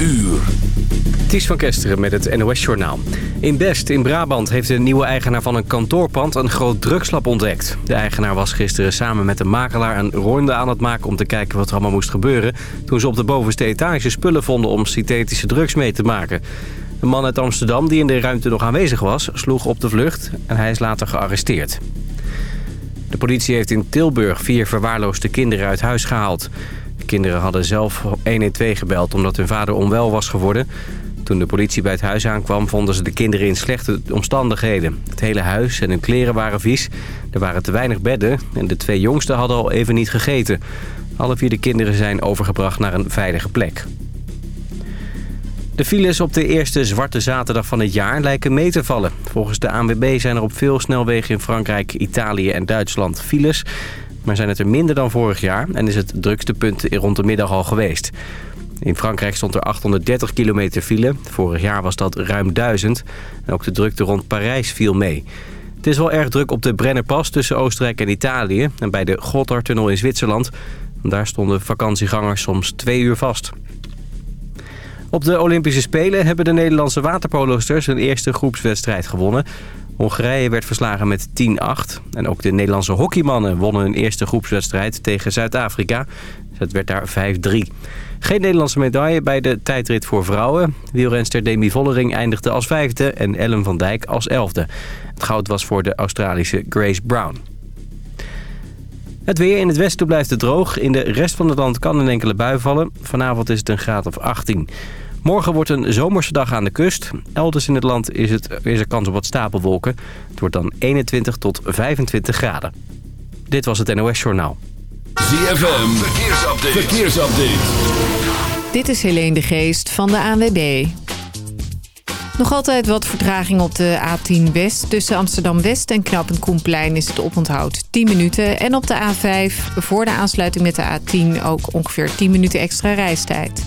uur. Ties van Kesteren met het NOS-journaal. In Best in Brabant heeft de nieuwe eigenaar van een kantoorpand een groot drugslab ontdekt. De eigenaar was gisteren samen met de makelaar een ronde aan het maken om te kijken wat er allemaal moest gebeuren... toen ze op de bovenste etage spullen vonden om synthetische drugs mee te maken. Een man uit Amsterdam die in de ruimte nog aanwezig was, sloeg op de vlucht en hij is later gearresteerd. De politie heeft in Tilburg vier verwaarloosde kinderen uit huis gehaald. De kinderen hadden zelf 112 gebeld omdat hun vader onwel was geworden. Toen de politie bij het huis aankwam vonden ze de kinderen in slechte omstandigheden. Het hele huis en hun kleren waren vies. Er waren te weinig bedden en de twee jongsten hadden al even niet gegeten. Alle vier de kinderen zijn overgebracht naar een veilige plek. De files op de eerste zwarte zaterdag van het jaar lijken mee te vallen. Volgens de ANWB zijn er op veel snelwegen in Frankrijk, Italië en Duitsland files. Maar zijn het er minder dan vorig jaar en is het drukste punt rond de middag al geweest. In Frankrijk stond er 830 kilometer file. Vorig jaar was dat ruim 1000. En ook de drukte rond Parijs viel mee. Het is wel erg druk op de Brennerpas tussen Oostenrijk en Italië... en bij de Gotthardtunnel in Zwitserland. Daar stonden vakantiegangers soms twee uur vast. Op de Olympische Spelen hebben de Nederlandse waterpolosters... hun eerste groepswedstrijd gewonnen. Hongarije werd verslagen met 10-8. En ook de Nederlandse hockeymannen wonnen hun eerste groepswedstrijd tegen Zuid-Afrika. Het werd daar 5-3. Geen Nederlandse medaille bij de tijdrit voor vrouwen. Wielrenster Demi Vollering eindigde als vijfde en Ellen van Dijk als elfde. Het goud was voor de Australische Grace Brown. Het weer in het westen blijft het droog. In de rest van het land kan een enkele bui vallen. Vanavond is het een graad of 18. Morgen wordt een zomerse dag aan de kust. Elders in het land is, het, is er kans op wat stapelwolken. Het wordt dan 21 tot 25 graden. Dit was het NOS Journaal. ZFM, verkeersupdate. verkeersupdate. Dit is Helene de Geest van de ANWB. Nog altijd wat vertraging op de A10 West. Tussen Amsterdam-West en Knappend Koenplein is het oponthoud 10 minuten. En op de A5 voor de aansluiting met de A10 ook ongeveer 10 minuten extra reistijd.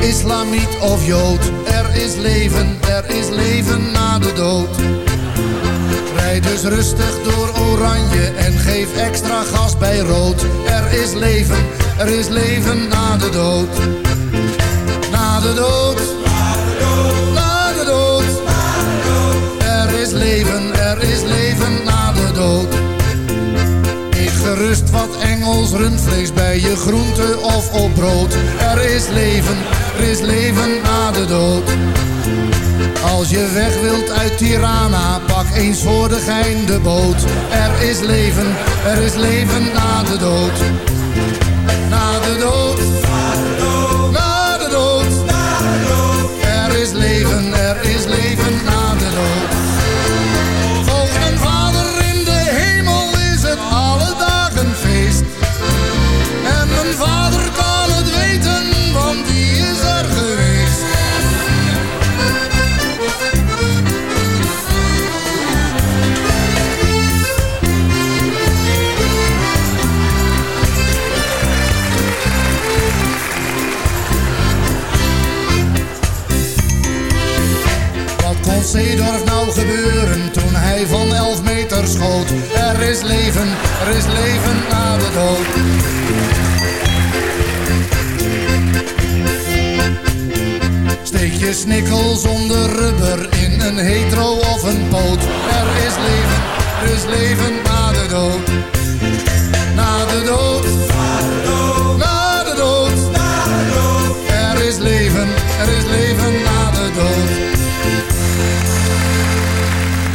islamiet of jood. Er is leven, er is leven na de dood. Rijd dus rustig door oranje en geef extra gas bij rood. Er is leven, er is leven na de dood. Na de dood. Gerust wat Engels rundvlees bij je groente of op brood. Er is leven, er is leven na de dood. Als je weg wilt uit Tirana, pak eens voor de gein de boot. Er is leven, er is leven na de dood. Na de dood. Na de dood. Er is leven, er is leven na de dood. Volgens mijn vader in de hemel is het alle dagen is leven, er is leven na de dood. Steek je snikkel zonder rubber in een hetero of een poot. Er is leven, er is leven na de dood. Na de dood. Na de dood. Er is leven, er is leven na de dood.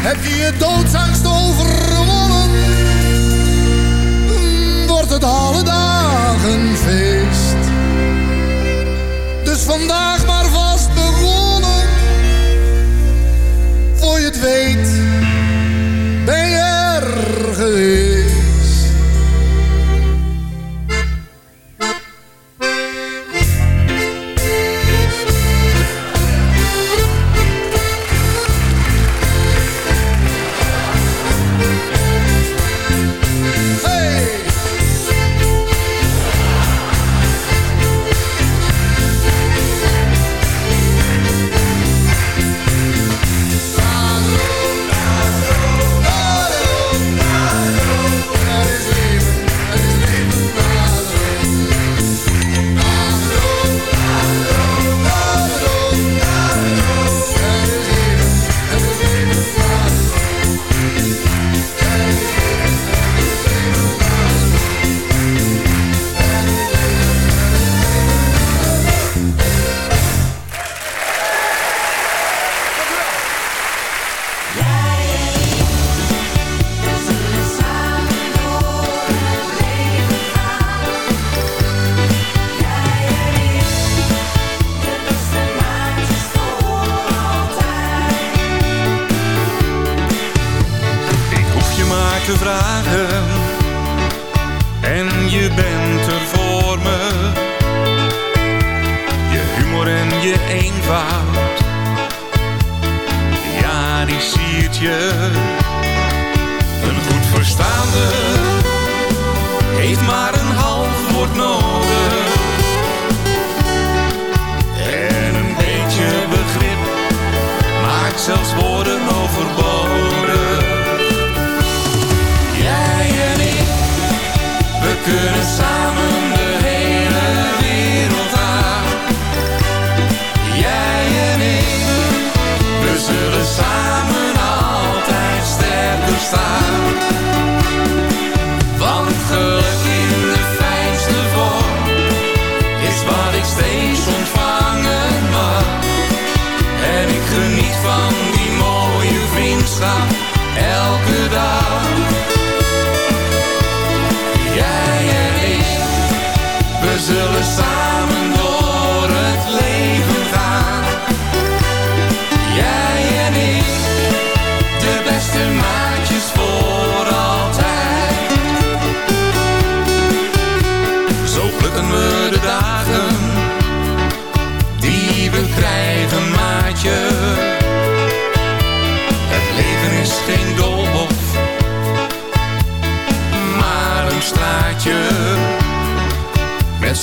Heb je je doodsangst overwonnen? Mm, Wordt het alle dagen feest. Dus vandaag maar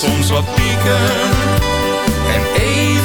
soms wat pieken. En even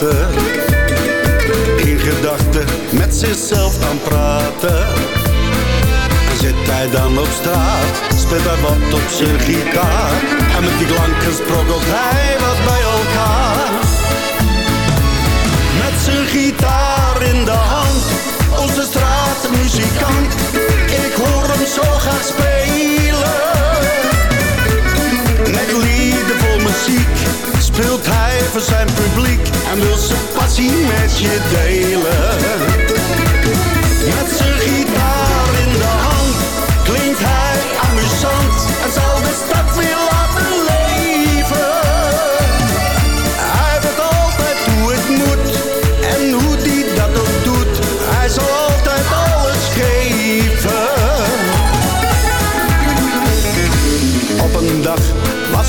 In gedachten met zichzelf aan praten. En zit hij dan op straat, speelt hij wat op zijn gitaar. En met die klanken sprokkelt hij wat bij elkaar. Met zijn gitaar in de hand, onze straatmuzikant. Ik hoor hem zo graag spelen. Voor zijn publiek en wil zijn passie met je delen.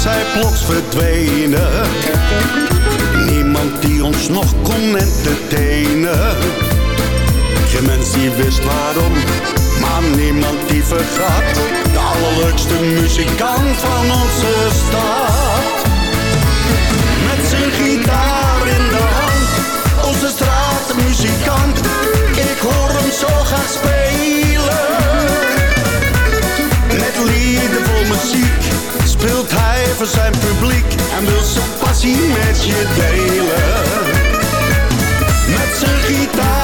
Hij plots verdwenen. Niemand die ons nog kon entertainen. Geen mens die wist waarom, maar niemand die vergat. De allerleukste muzikant van onze stad. Met zijn gitaar in de hand, onze straatmuzikant. Ik hoor hem zo graag spelen. Voor zijn publiek en wil zijn passie met je delen. Met zijn gitaar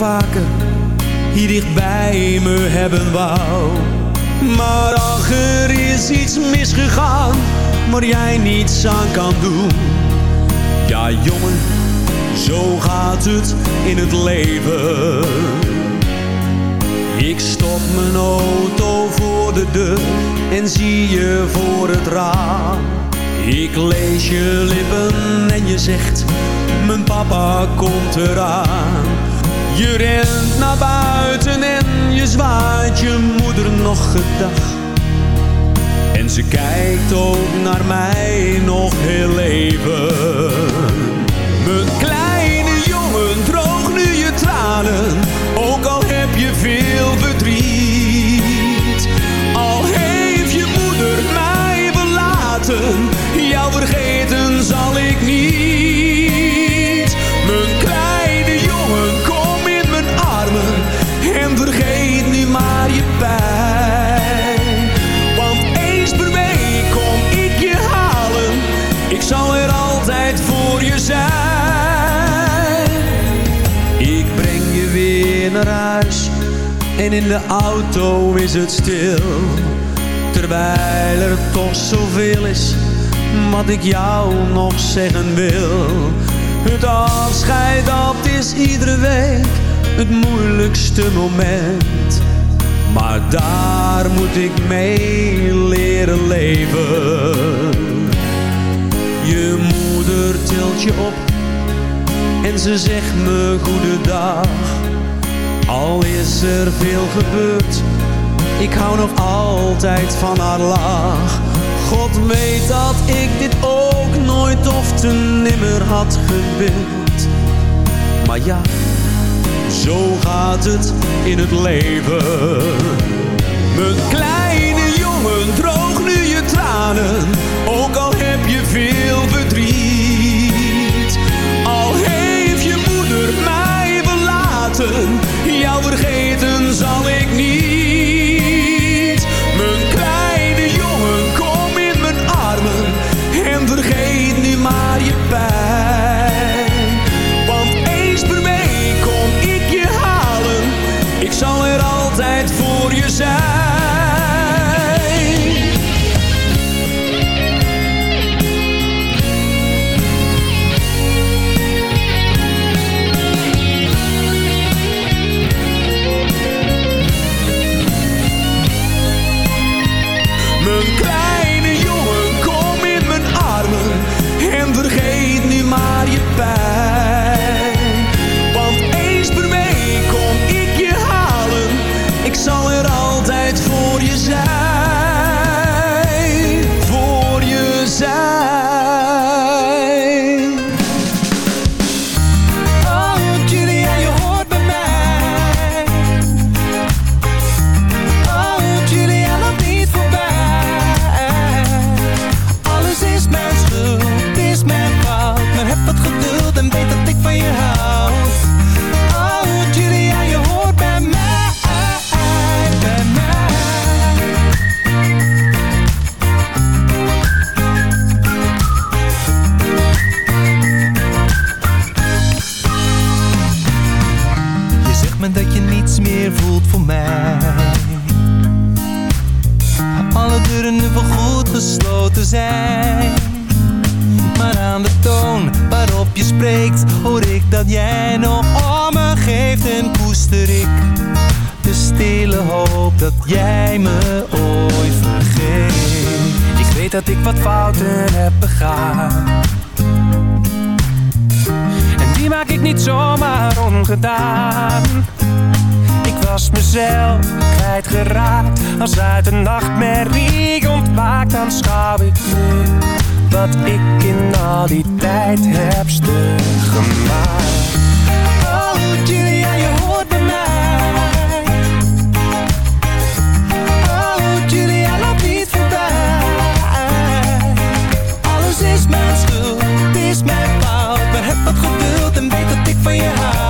vaker hier dicht bij me hebben wou. Maar ach, er is iets misgegaan waar jij niets aan kan doen. Ja jongen, zo gaat het in het leven. Ik stop mijn auto voor de deur en zie je voor het raam. Ik lees je lippen en je zegt, mijn papa komt eraan. Je rent naar buiten en je zwaait je moeder nog gedag. En ze kijkt ook naar mij nog heel even. Mijn kleine jongen, droog nu je tranen, ook al heb je veel verdriet. Al heeft je moeder mij verlaten, jou vergeten zal ik en in de auto is het stil. Terwijl er toch zoveel is wat ik jou nog zeggen wil. Het afscheid dat is iedere week het moeilijkste moment. Maar daar moet ik mee leren leven. Je moeder tilt je op en ze zegt me goedendag. Al is er veel gebeurd, ik hou nog altijd van haar lach. dat ik dit ook nooit of te nimmer had gewild. Maar ja, zo gaat het in het leven. Mijn kleine jongen, droog nu je tranen, ook al heb je veel verdriet. Jou vergeten zal ik niet. Was mezelf kwijtgeraakt. Als uit een nachtmerrie ontwaakt, dan schouw ik nu wat ik in al die tijd heb gemaakt. Oh Julia, je hoort bij mij. Oh Julia, loop niet voorbij. Alles is mijn schuld, het is mijn fout. Maar heb wat geduld en weet dat ik van je houd.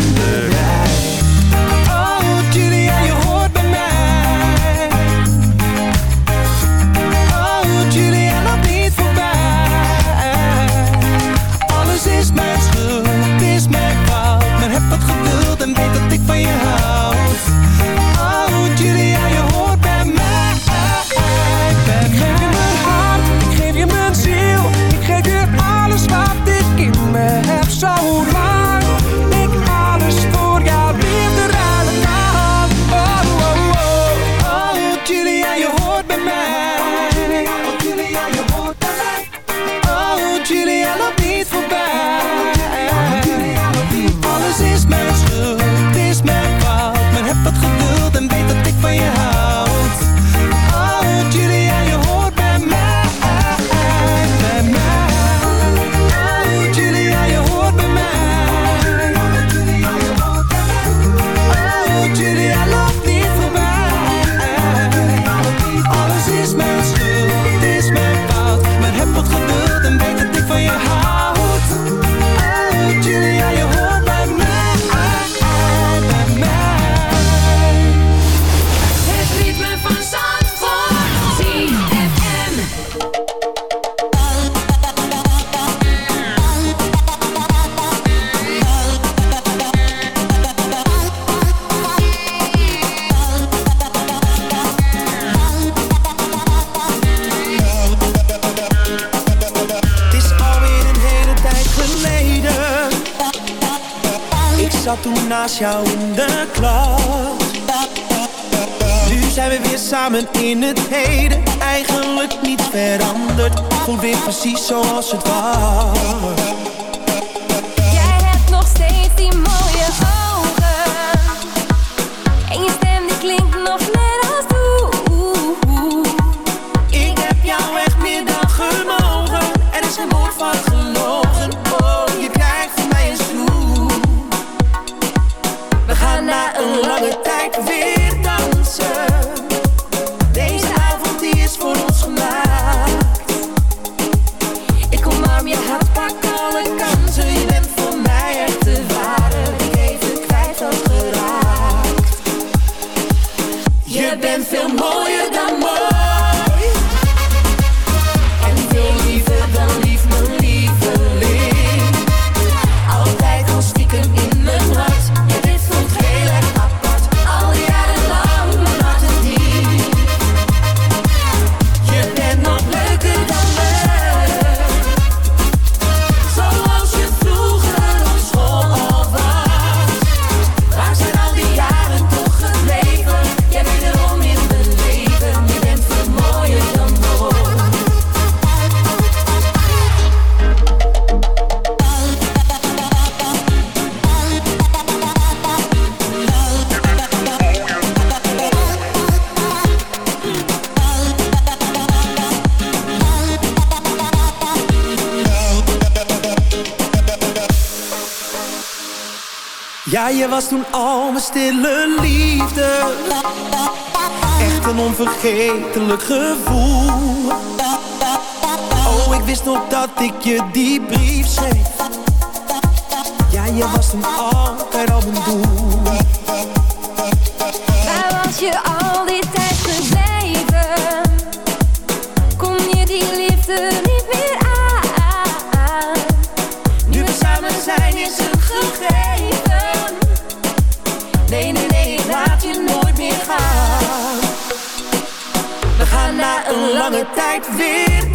jou in de klas. Nu zijn we weer samen in het heden. Eigenlijk niet veranderd. Voelt weer precies zoals het was. onvergetelijk gevoel. Oh, ik wist nog dat ik je die brief schreef. Ja, je was toen altijd al mijn doel. tijd weer.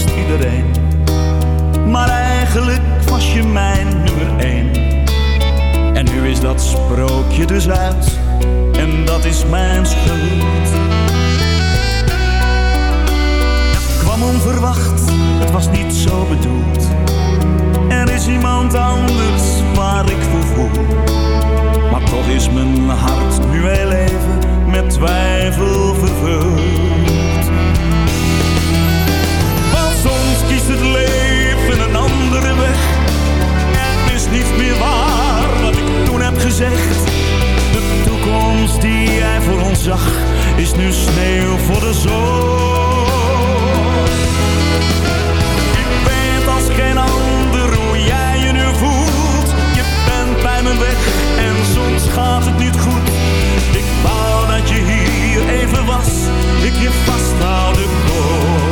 iedereen. Maar eigenlijk was je mijn nummer één. En nu is dat sprookje dus uit. En dat is mijn schuld. Kwam onverwacht, het was niet zo bedoeld. Er is iemand anders waar ik voor voel. Maar toch is mijn hart nu heel even met twijfel vervuld. kiest het leven een andere weg. Het is niet meer waar wat ik toen heb gezegd. De toekomst die jij voor ons zag, is nu sneeuw voor de zon. Ik weet als geen ander hoe jij je nu voelt. Je bent bij mijn weg en soms gaat het niet goed. Ik wou dat je hier even was, ik je vasthouden kon.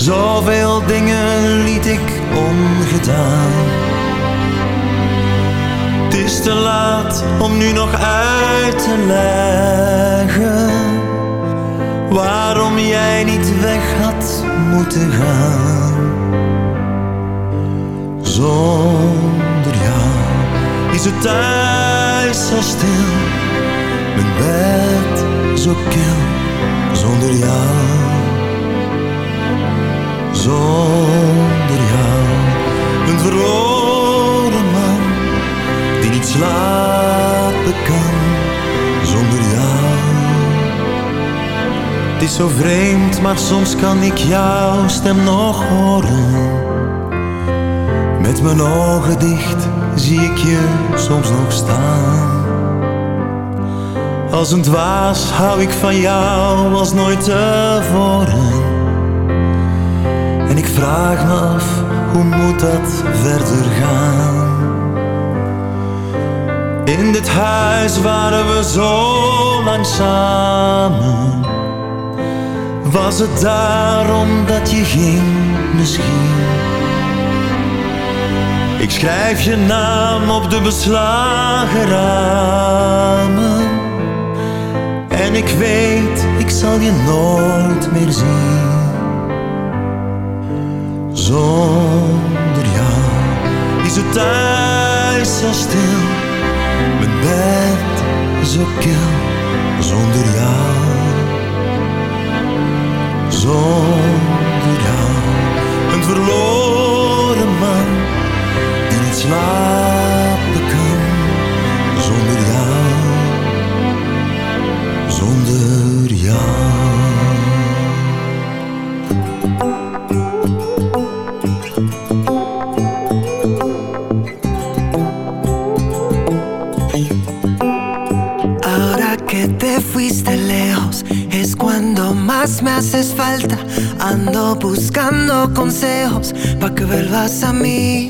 Zoveel dingen liet ik ongedaan. Het is te laat om nu nog uit te leggen waarom jij niet weg had moeten gaan. Zonder jou is het thuis zo stil, mijn bed zo kil. Zonder jou, zonder jou, een verloren man die niet slapen kan. Zonder jou. Het is zo vreemd, maar soms kan ik jouw stem nog horen. Met mijn ogen dicht zie ik je soms nog staan. Als een dwaas hou ik van jou als nooit tevoren. En ik vraag me af, hoe moet dat verder gaan? In dit huis waren we zo lang samen. Was het daarom dat je ging misschien? Ik schrijf je naam op de beslagen ramen. En ik weet, ik zal je nooit meer zien. Zonder jou is het thuis zo stil. Mijn bed zo kil. Zonder jou. Zonder jou. Een verloren man die niet slapen más me haces falta. Ando buscando consejos pa' que vuelvas a mí.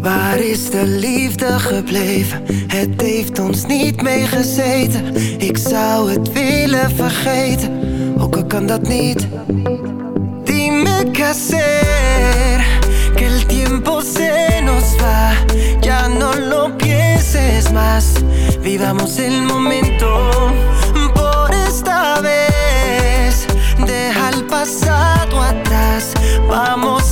Waar is de liefde gebleven? Het heeft ons niet meegezeten. Ik zou het willen vergeten, ook al kan dat niet. Dime qué hacer, que el tiempo se nos va. Ya no lo pienses más, vivamos el momento. Vamos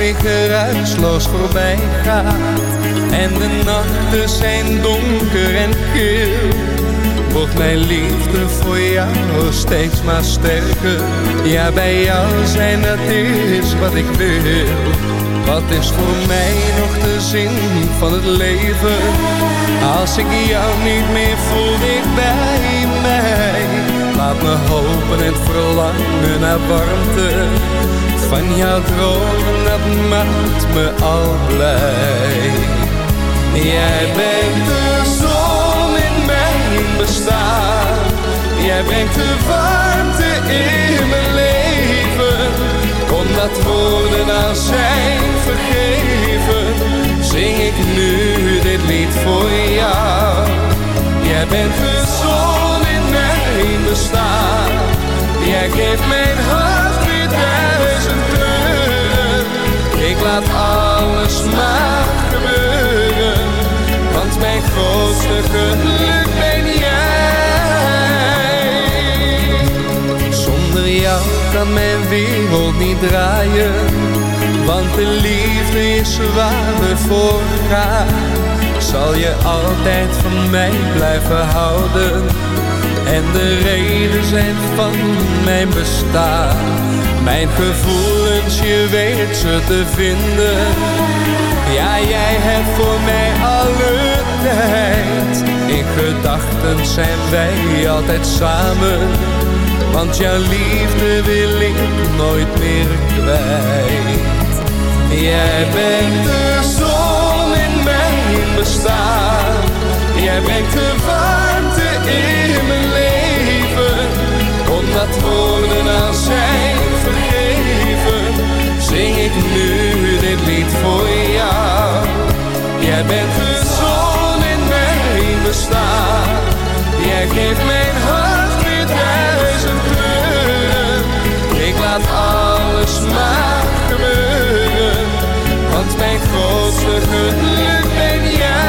Weer geruisloos voorbij gaat. En de nachten zijn donker en kil Wordt mijn liefde voor jou steeds maar sterker. Ja, bij jou zijn dat is wat ik wil. Wat is voor mij nog de zin van het leven? Als ik jou niet meer voel dicht bij mij Laat me hopen en verlangen naar warmte van jouw dromen, dat maakt me al blij. Jij bent de zon in mijn bestaan. Jij brengt de warmte in mijn leven. Omdat woorden aan zijn vergeven, zing ik nu dit lied voor jou. Jij bent de zon in mijn bestaan. Jij geeft mijn hart weer duizend kleuren. Ik laat alles maar gebeuren. Want mijn grootste geluk ben jij. Zonder jou kan mijn wereld niet draaien. Want de liefde is waar voor gaan. Zal je altijd van mij blijven houden en de reden zijn van mijn bestaan. Mijn gevoelens, je weet ze te vinden. Ja, jij hebt voor mij alle tijd. In gedachten zijn wij altijd samen. Want jouw liefde wil ik nooit meer kwijt. Jij bent de zon in mijn bestaan. Jij brengt de warmte in mijn zijn vergeven, zing ik nu dit lied voor jou. Jij bent de zon in mijn bestaan. Jij geeft mijn hart weer duizend kleuren. Ik laat alles maar gebeuren. Want mijn grootste geluk ben jij.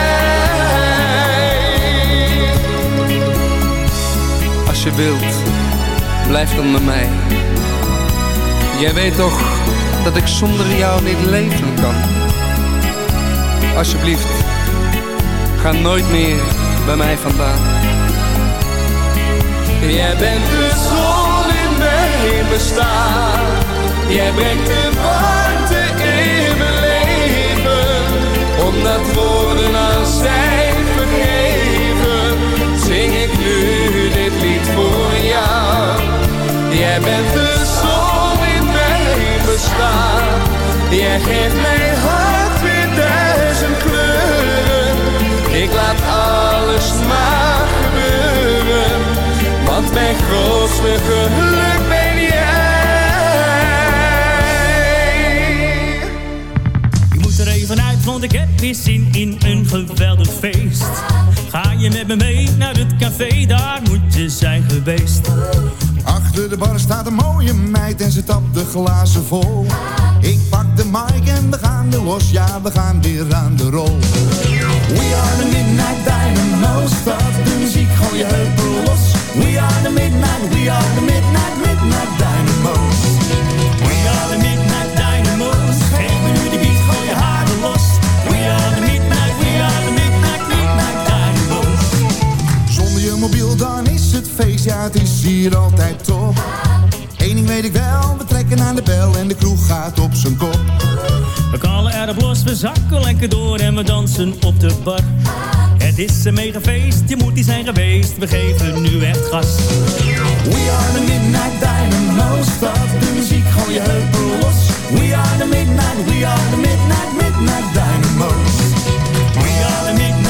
Als je wilt, blijf dan met mij. Jij weet toch dat ik zonder jou niet leven kan. Alsjeblieft, ga nooit meer bij mij vandaan. Jij bent de zon in mijn bestaan. Jij brengt de warmte in mijn leven. Omdat woorden aan zijn vergeven, zing ik nu dit lied voor jou. Jij bent de bestaan. Jij geeft mijn hart weer duizend kleuren. Ik laat alles maar gebeuren. Want mijn grootste geluk ben jij. Ik moet er even uit, want ik heb weer zin in een geweldig feest. Ga je met me mee naar het café, daar moet je zijn geweest. De bar staat een mooie meid en ze tapt de glazen vol. Ik pak de mic en we gaan er los, ja we gaan weer aan de rol. We are the Midnight Dynamo's, start de muziek, gooi je heupen los. We are the Midnight, we are the Midnight, Midnight Dynamo's. We are the Midnight Dynamo's. Geef nu die beat, gooi je haren los. We are the Midnight, we are the Midnight, Midnight Dynamo's. Zonder je mobiel dan het feest, ja het is hier altijd top. Eén ding weet ik wel, we trekken aan de bel en de kroeg gaat op zijn kop. We kallen erop los, we zakken lekker door en we dansen op de bar. Het is een mega feest, je moet die zijn geweest, we geven nu echt gas. We are the Midnight Dynamo's, start de muziek, gooi je heupen los. We are the Midnight, we are the Midnight, Midnight Dynamo's. We are the Midnight.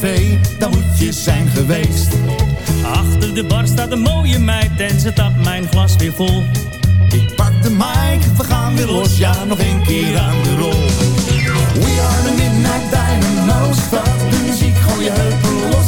café, dan moet je zijn geweest. Achter de bar staat een mooie meid en ze tapt mijn glas weer vol. Ik pak de mic, we gaan weer los, ja, nog een keer aan de rol. We are the Midnight Dynamo's, fuck de muziek, gooi je heupen los.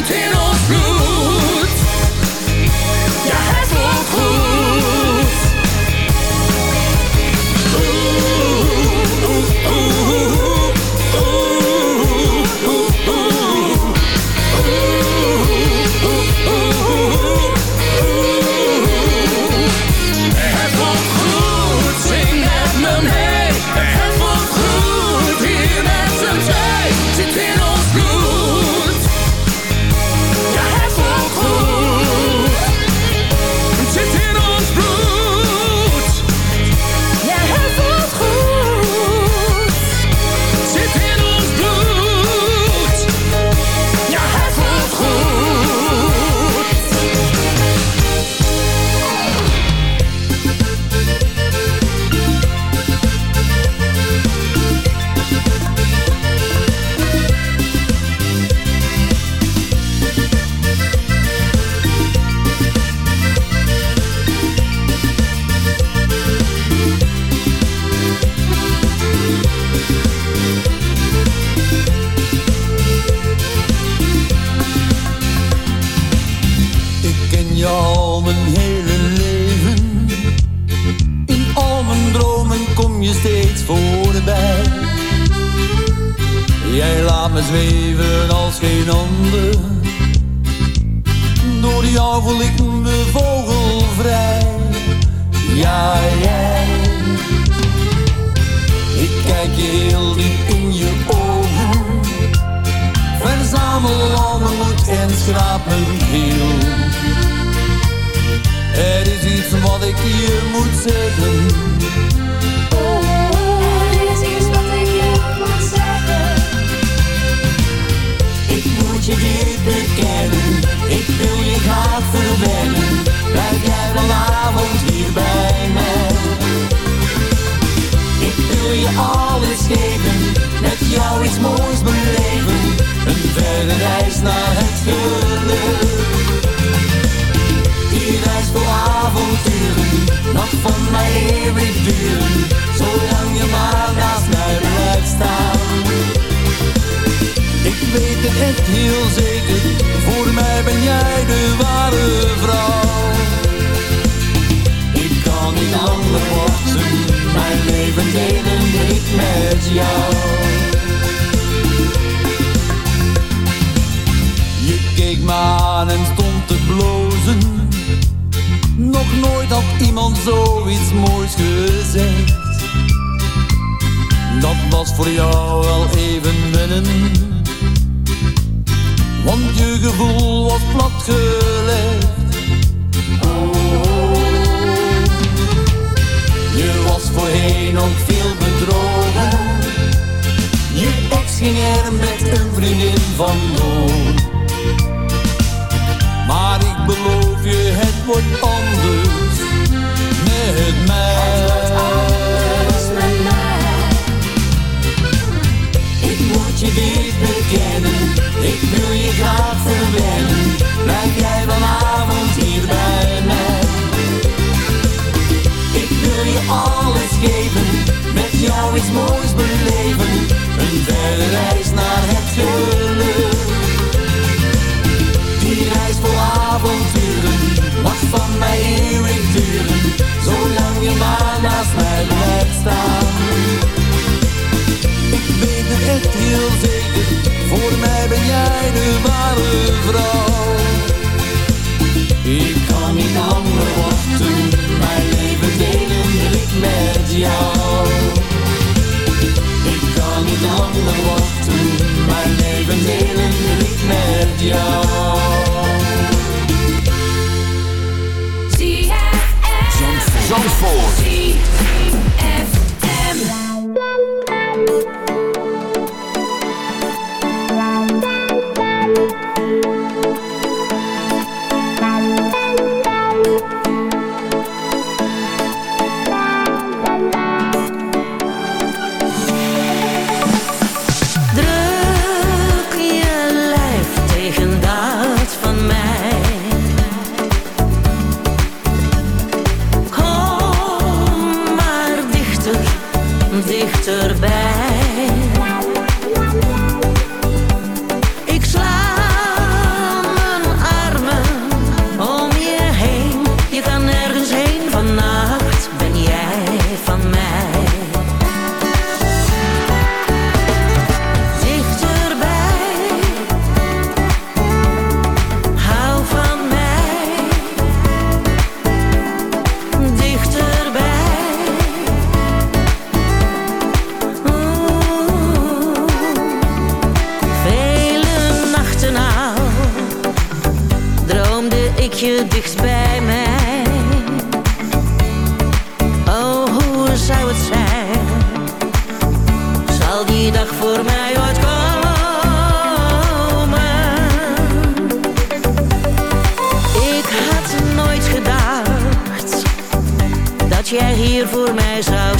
Sitting on ik je moet zeggen. Er is iets wat ik je moet zeggen. Ik moet je dit bekennen. Ik wil je graag verwennen. Blijf jij vanavond hier bij mij. Ik wil je alles geven. Met jou iets moois beleven. Een verre reis naar het geluk. Zolang je maar naast mij blijft staan. Ik weet het heel zeker, voor mij ben jij de ware vrouw. Ik kan niet langer wachten, mijn leven delen ik met jou. Je keek me aan en stond te blozen. Nooit had iemand zoiets moois gezegd. Dat was voor jou wel even wennen. Want je gevoel was platgelegd. Je was voorheen ook veel bedrogen. Je ex ging er met een vriendin vandoor. Beloof je, het wordt anders met mij. Ik moet je dit bekennen, ik wil je graag verwennen. Blijf jij vanavond hier bij mij. Ik wil je alles geven, met jou iets moois beleven. Heel zeker, voor mij ben jij de ware vrouw. Ik kan niet langer wachten, mijn leven delen ik met jou. Ik kan niet langer wachten, mijn leven delen ik met jou. Zandvoort. Druk ik je dicht bij mij. Oh, hoe zou het zijn? Zal die dag voor mij ooit komen? Ik had nooit gedacht dat jij hier voor mij zou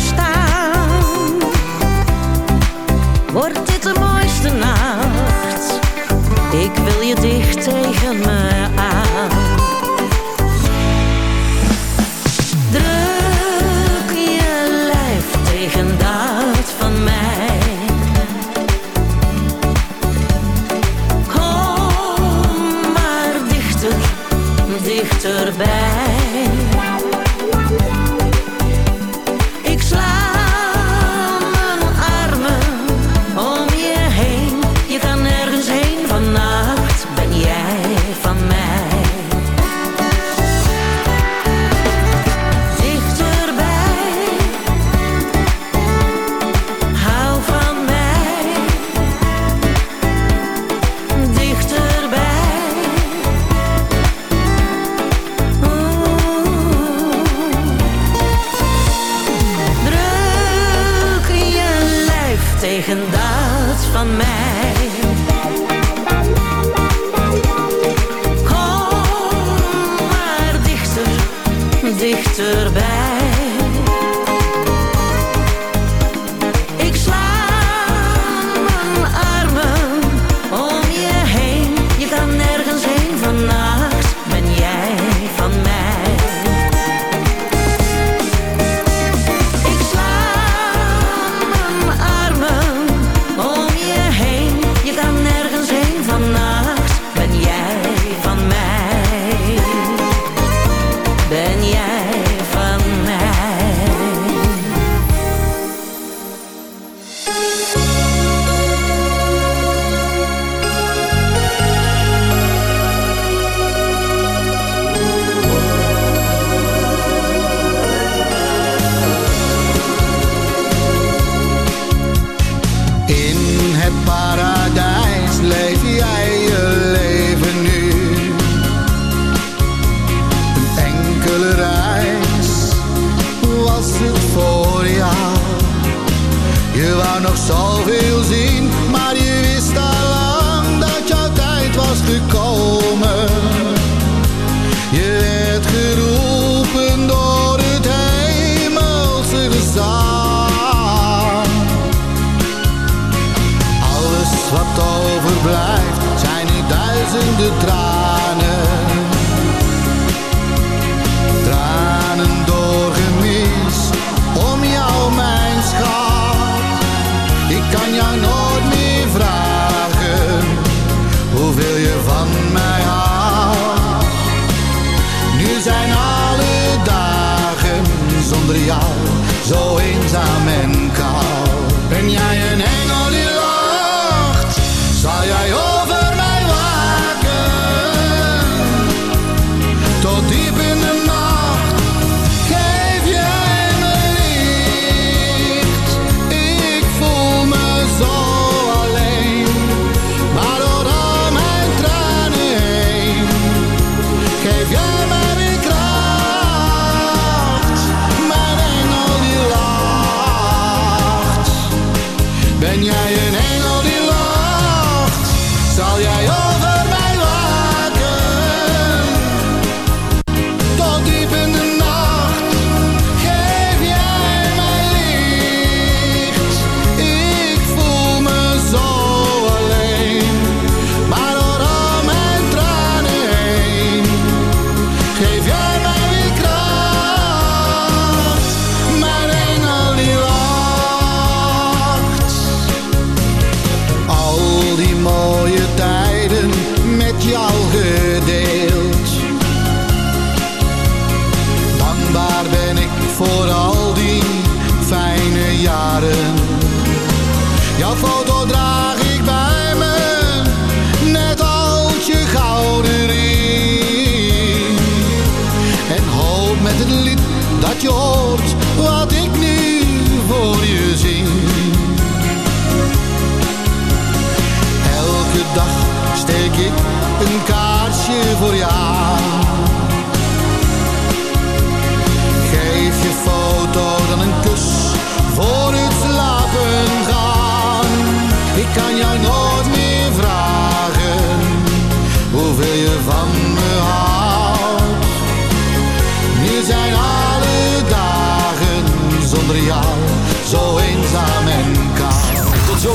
if you're